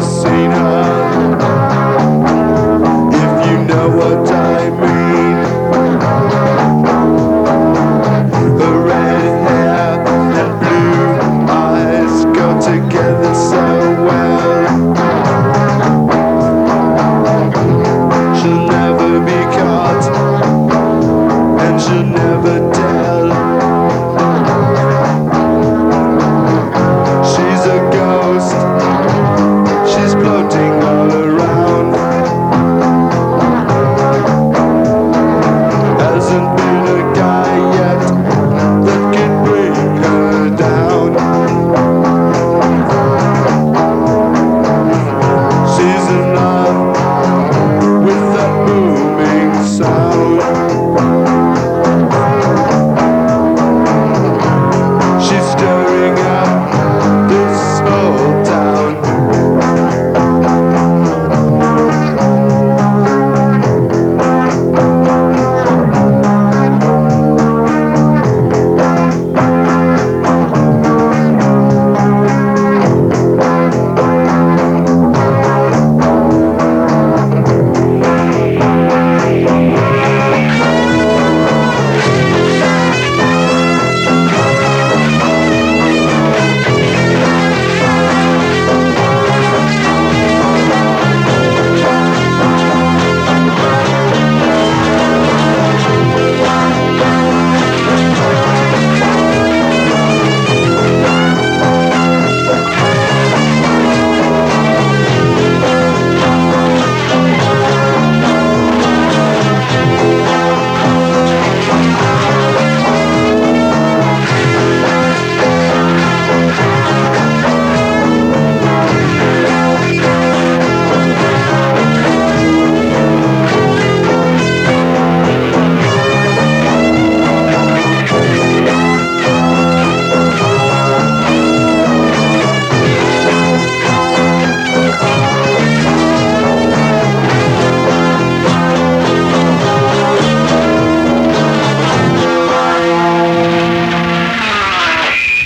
Savior.